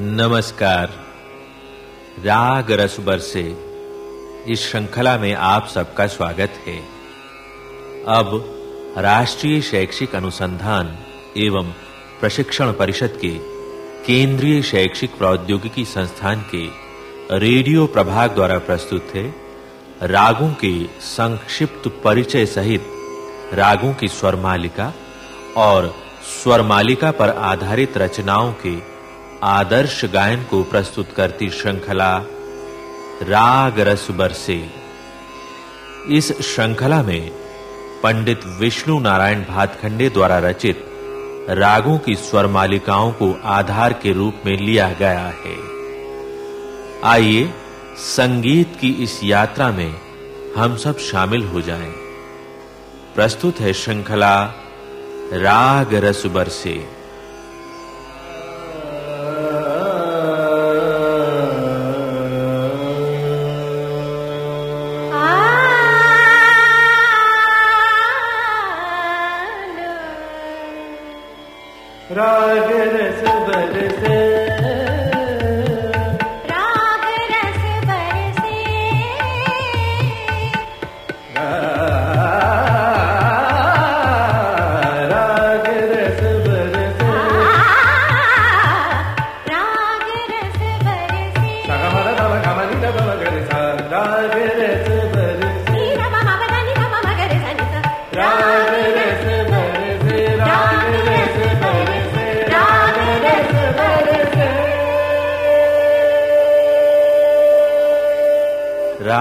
नमस्कार। राग रस बरसे इस श्रृंखला में आप सबका स्वागत है। अब राष्ट्रीय शैक्षिक अनुसंधान एवं प्रशिक्षण परिषद के केंद्रीय शैक्षिक प्रौद्योगिकी संस्थान के रेडियो प्रभाग द्वारा प्रस्तुत है रागों के संक्षिप्त परिचय सहित रागों की स्वर मालिका और स्वर मालिका पर आधारित रचनाओं के आदर्श गायन को प्रस्तुत करती श्रृंखला राग रस बरसे। इस श्रृंखला में पंडित विष्णु नारायण भातखंडे द्वारा रचित रागों की स्वर मालिकाओं को आधार के रूप में लिया गया है। आइए संगीत की इस यात्रा में हम सब शामिल हो जाएँ। प्रस्तुत है श्रृंखला राग रस बरसे।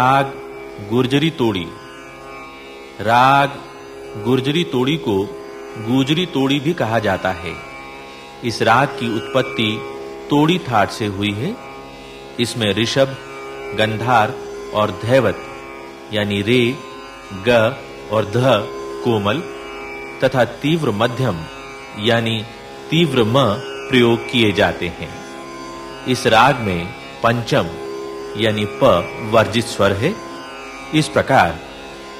राग गुर्जरी तोड़ी। राग गुर्जरी तोड़ी को गुजरी तोड़ी भी कहा जाता है। इस राग की उत्पत्ति तोड़ी थाट से हुई है। इसमें ऋषभ, गंधार और धैवत, यानी रे, ग और ध, कोमल तथा तीव्र मध्यम, यानी तीव्र म प्रयोग किए जाते हैं। इस राग में पंचम यानी प वर्जित स्वर है। इस प्रकार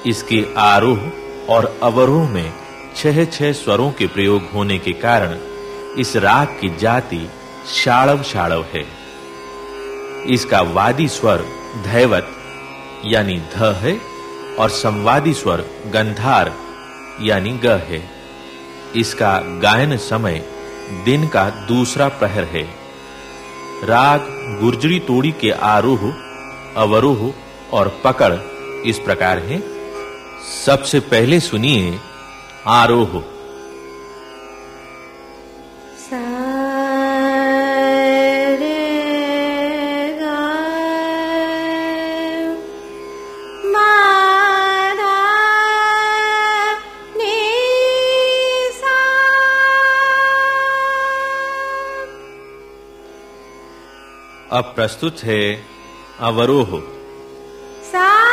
इसके आरोह और अवरोह में छह छह स्वरों के प्रयोग होने के कारण इस राग की जाति शाड़व शाड़व है। इसका वादी स्वर धैवत यानी ध है और संवादी स्वर गंधार यानी ग है। इसका गायन समय दिन का दूसरा प्रहर है। राग, गुर्जरी तोड़ी के आरोह, अवरोह और पकड़ इस प्रकार है। सबसे पहले सुनिए आरोह। अब प्रस्तुत है अवरोह। सा।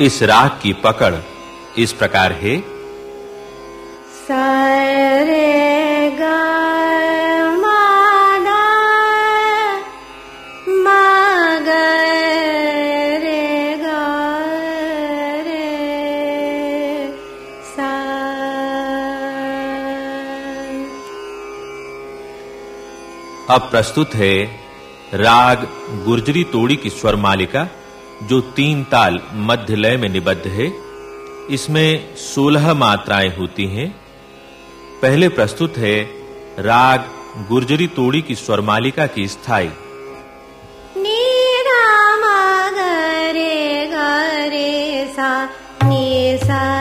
इस राग की पकड़ इस प्रकार है। अब प्रस्तुत है राग गुर्जरी तोड़ी की स्वर मालिका, जो तीन ताल मध्य लय में निबद्ध है। इसमें 16 मात्राएँ होती हैं। पहले प्रस्तुत है राग गुर्जरी तोड़ी की स्वर मालिका की स्थायी। सा नी सा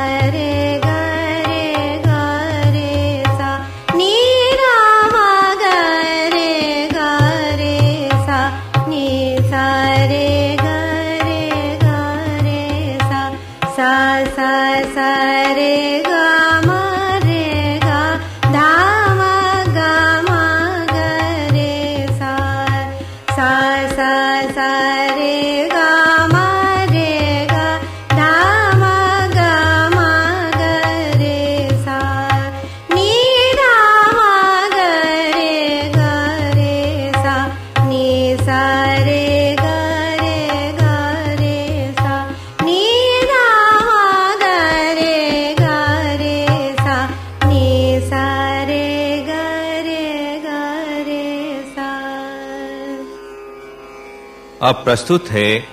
अब प्रस्तुत है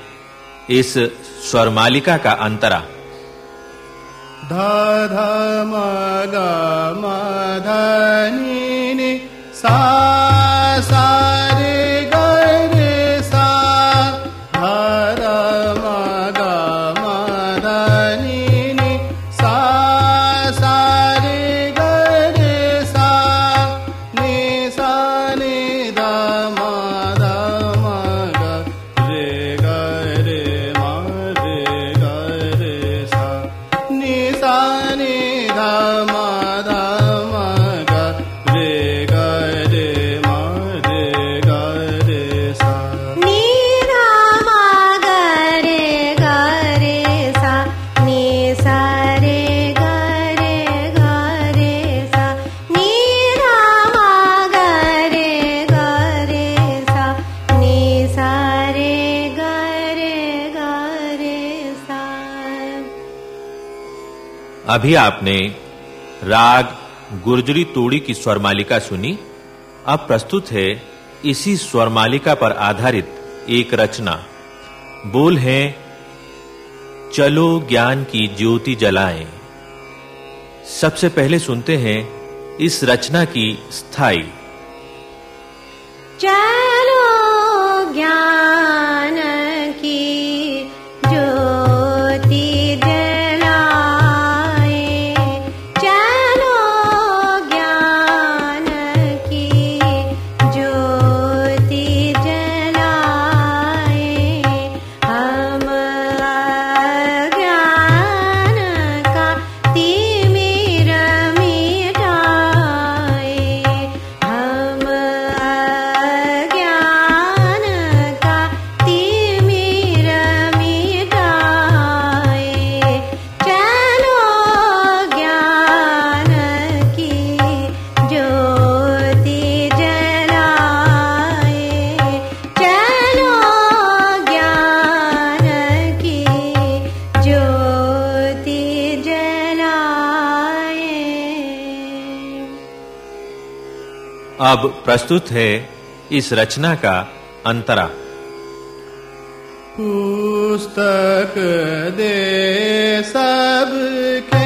इस स्वर मालिका का अंतरा। धा धा मा गा मा धा नी नी सा सा अभी आपने राग गुर्जरी तोड़ी की स्वरमालिका सुनी? अब प्रस्तुत है इसी स्वरमालिका पर आधारित एक रचना। बोल है, चलो ज्ञान की ज्योति जलाएँ। सबसे पहले सुनते हैं इस रचना की स्थायी। चलो ज्ञान अब प्रस्तुत है इस रचना का अंतरा। पुस्तक दे सबके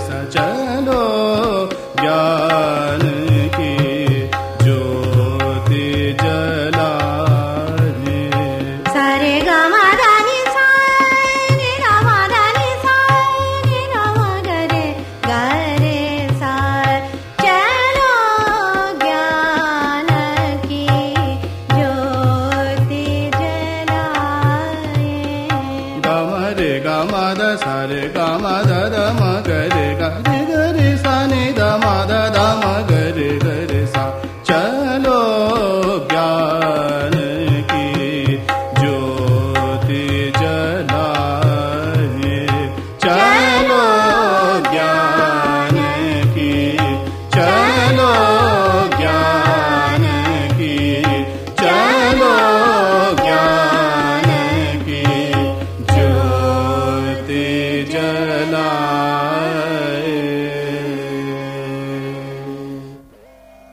सचलो ज्ञान की ज्योति जना सारे गा सारे दानि सारे रागरे गरे सार। चलो ज्ञान की ज्योति गरे गमरे गमद सारे गमद मा